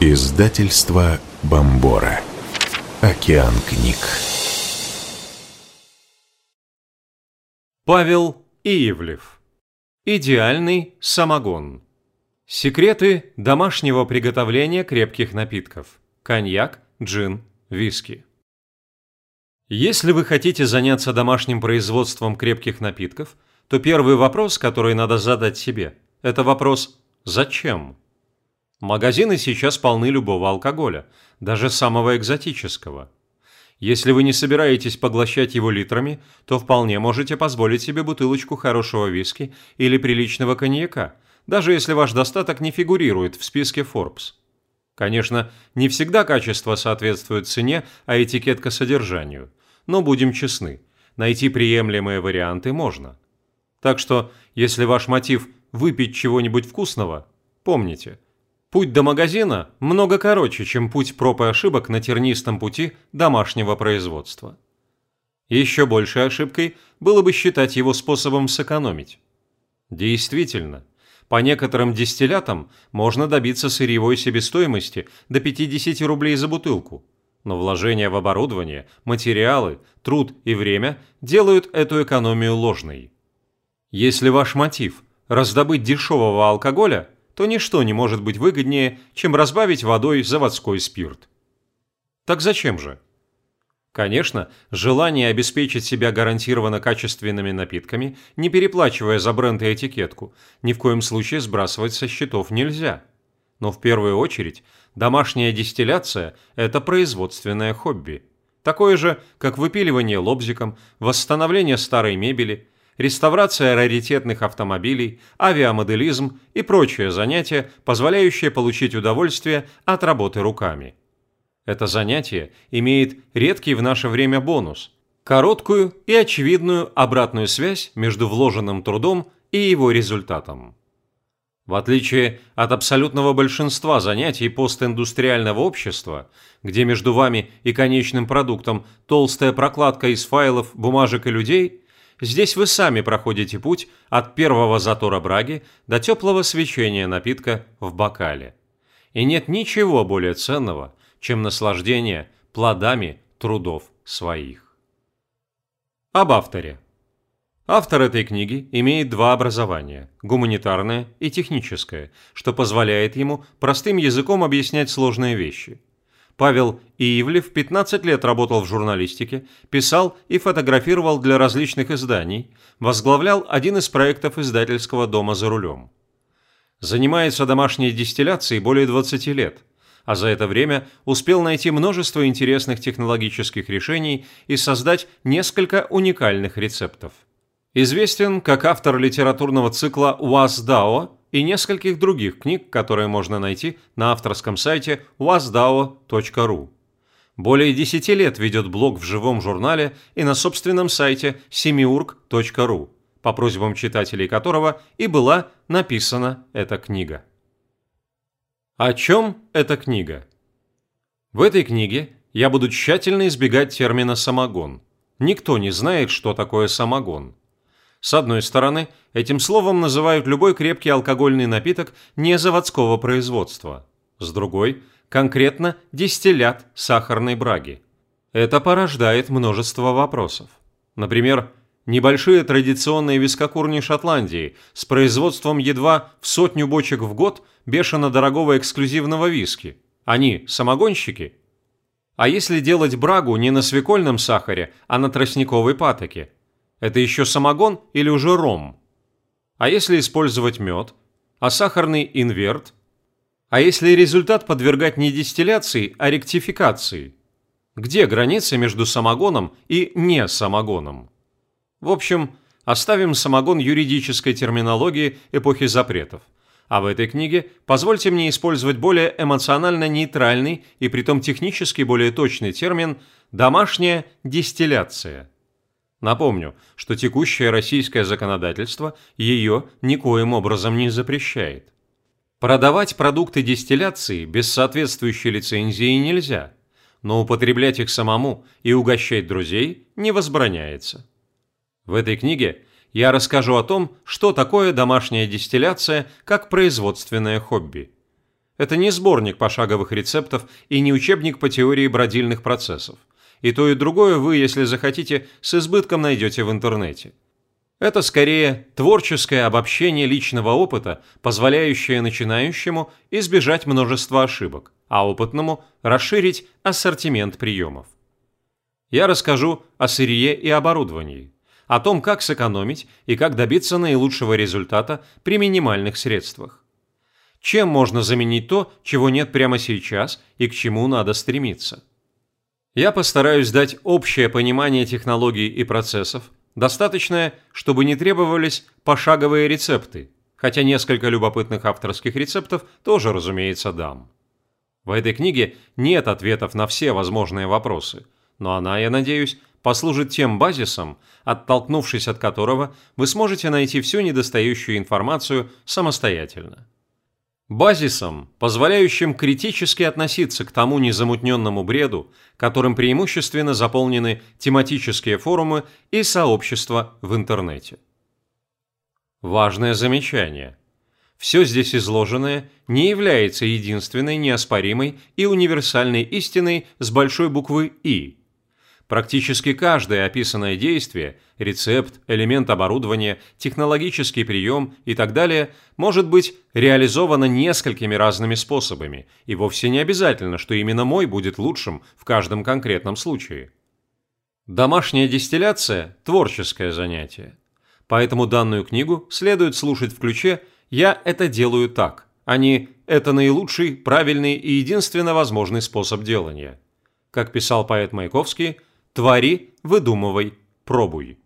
Издательство Бомбора. Океан книг. Павел Иевлев. Идеальный самогон. Секреты домашнего приготовления крепких напитков. Коньяк, джин, виски. Если вы хотите заняться домашним производством крепких напитков, то первый вопрос, который надо задать себе, это вопрос «Зачем?». Магазины сейчас полны любого алкоголя, даже самого экзотического. Если вы не собираетесь поглощать его литрами, то вполне можете позволить себе бутылочку хорошего виски или приличного коньяка, даже если ваш достаток не фигурирует в списке Forbes. Конечно, не всегда качество соответствует цене, а этикетка содержанию. Но будем честны, найти приемлемые варианты можно. Так что, если ваш мотив – выпить чего-нибудь вкусного, помните, путь до магазина много короче, чем путь проб и ошибок на тернистом пути домашнего производства. Еще большей ошибкой было бы считать его способом сэкономить. Действительно, по некоторым дистиллятам можно добиться сырьевой себестоимости до 50 рублей за бутылку, но вложения в оборудование, материалы, труд и время делают эту экономию ложной. Если ваш мотив – раздобыть дешевого алкоголя, то ничто не может быть выгоднее, чем разбавить водой заводской спирт. Так зачем же? Конечно, желание обеспечить себя гарантированно качественными напитками, не переплачивая за бренд и этикетку, ни в коем случае сбрасывать со счетов нельзя. Но в первую очередь, домашняя дистилляция – это производственное хобби. Такое же, как выпиливание лобзиком, восстановление старой мебели – реставрация раритетных автомобилей, авиамоделизм и прочие занятия, позволяющие получить удовольствие от работы руками. Это занятие имеет редкий в наше время бонус – короткую и очевидную обратную связь между вложенным трудом и его результатом. В отличие от абсолютного большинства занятий постиндустриального общества, где между вами и конечным продуктом толстая прокладка из файлов, бумажек и людей – Здесь вы сами проходите путь от первого затора браги до теплого свечения напитка в бокале. И нет ничего более ценного, чем наслаждение плодами трудов своих. Об авторе. Автор этой книги имеет два образования – гуманитарное и техническое, что позволяет ему простым языком объяснять сложные вещи – Павел Иевлев 15 лет работал в журналистике, писал и фотографировал для различных изданий, возглавлял один из проектов издательского дома «За рулем». Занимается домашней дистилляцией более 20 лет, а за это время успел найти множество интересных технологических решений и создать несколько уникальных рецептов. Известен как автор литературного цикла «УАЗ-ДАО» и нескольких других книг, которые можно найти на авторском сайте wasdao.ru. Более 10 лет ведет блог в живом журнале и на собственном сайте semiurg.ru, по просьбам читателей которого и была написана эта книга. О чем эта книга? В этой книге я буду тщательно избегать термина «самогон». Никто не знает, что такое самогон. С одной стороны, этим словом называют любой крепкий алкогольный напиток не заводского производства. С другой – конкретно дистиллят сахарной браги. Это порождает множество вопросов. Например, небольшие традиционные вискокурни Шотландии с производством едва в сотню бочек в год бешено дорогого эксклюзивного виски. Они самогонщики? А если делать брагу не на свекольном сахаре, а на тростниковой патоке – это еще самогон или уже ром? А если использовать мед? А сахарный инверт? А если результат подвергать не дистилляции, а ректификации? Где граница между самогоном и не самогоном? В общем, оставим самогон юридической терминологии эпохи запретов. А в этой книге позвольте мне использовать более эмоционально нейтральный и притом технически более точный термин «домашняя дистилляция». Напомню, что текущее российское законодательство ее никоим образом не запрещает. Продавать продукты дистилляции без соответствующей лицензии нельзя, но употреблять их самому и угощать друзей не возбраняется. В этой книге я расскажу о том, что такое домашняя дистилляция как производственное хобби. Это не сборник пошаговых рецептов и не учебник по теории бродильных процессов. И то, и другое вы, если захотите, с избытком найдете в интернете. Это скорее творческое обобщение личного опыта, позволяющее начинающему избежать множества ошибок, а опытному расширить ассортимент приемов. Я расскажу о сырье и оборудовании, о том, как сэкономить и как добиться наилучшего результата при минимальных средствах. Чем можно заменить то, чего нет прямо сейчас и к чему надо стремиться? Я постараюсь дать общее понимание технологий и процессов, достаточное, чтобы не требовались пошаговые рецепты, хотя несколько любопытных авторских рецептов тоже, разумеется, дам. В этой книге нет ответов на все возможные вопросы, но она, я надеюсь, послужит тем базисом, оттолкнувшись от которого вы сможете найти всю недостающую информацию самостоятельно. Базисом, позволяющим критически относиться к тому незамутненному бреду, которым преимущественно заполнены тематические форумы и сообщества в интернете. Важное замечание. Все здесь изложенное не является единственной неоспоримой и универсальной истиной с большой буквы «И», Практически каждое описанное действие, рецепт, элемент оборудования, технологический прием и так далее может быть реализовано несколькими разными способами, и вовсе не обязательно, что именно мой будет лучшим в каждом конкретном случае. Домашняя дистилляция – творческое занятие. Поэтому данную книгу следует слушать в ключе «я это делаю так», а не «это наилучший, правильный и единственно возможный способ делания». Как писал поэт Маяковский – Твори, выдумывай, пробуй.